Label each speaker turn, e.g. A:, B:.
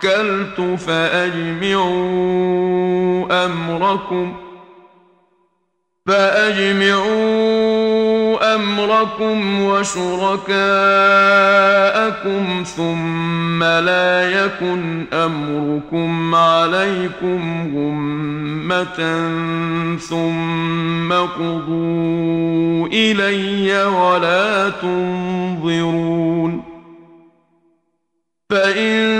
A: توكلت فأجمعوا أمركم فأجمعوا أمركم وشركاءكم ثم لا يكن أمركم عليكم غمة ثم قضوا إلي ولا تنظرون فإن